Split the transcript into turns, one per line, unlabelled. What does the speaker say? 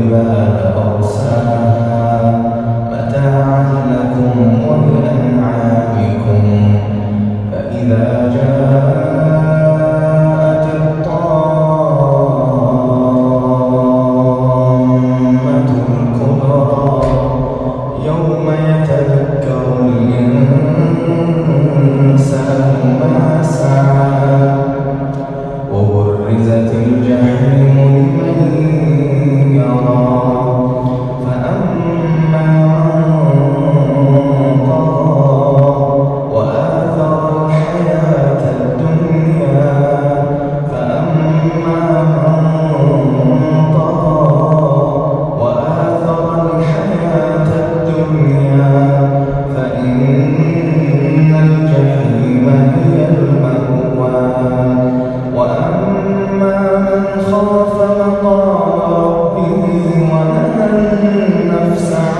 بما أرسلنا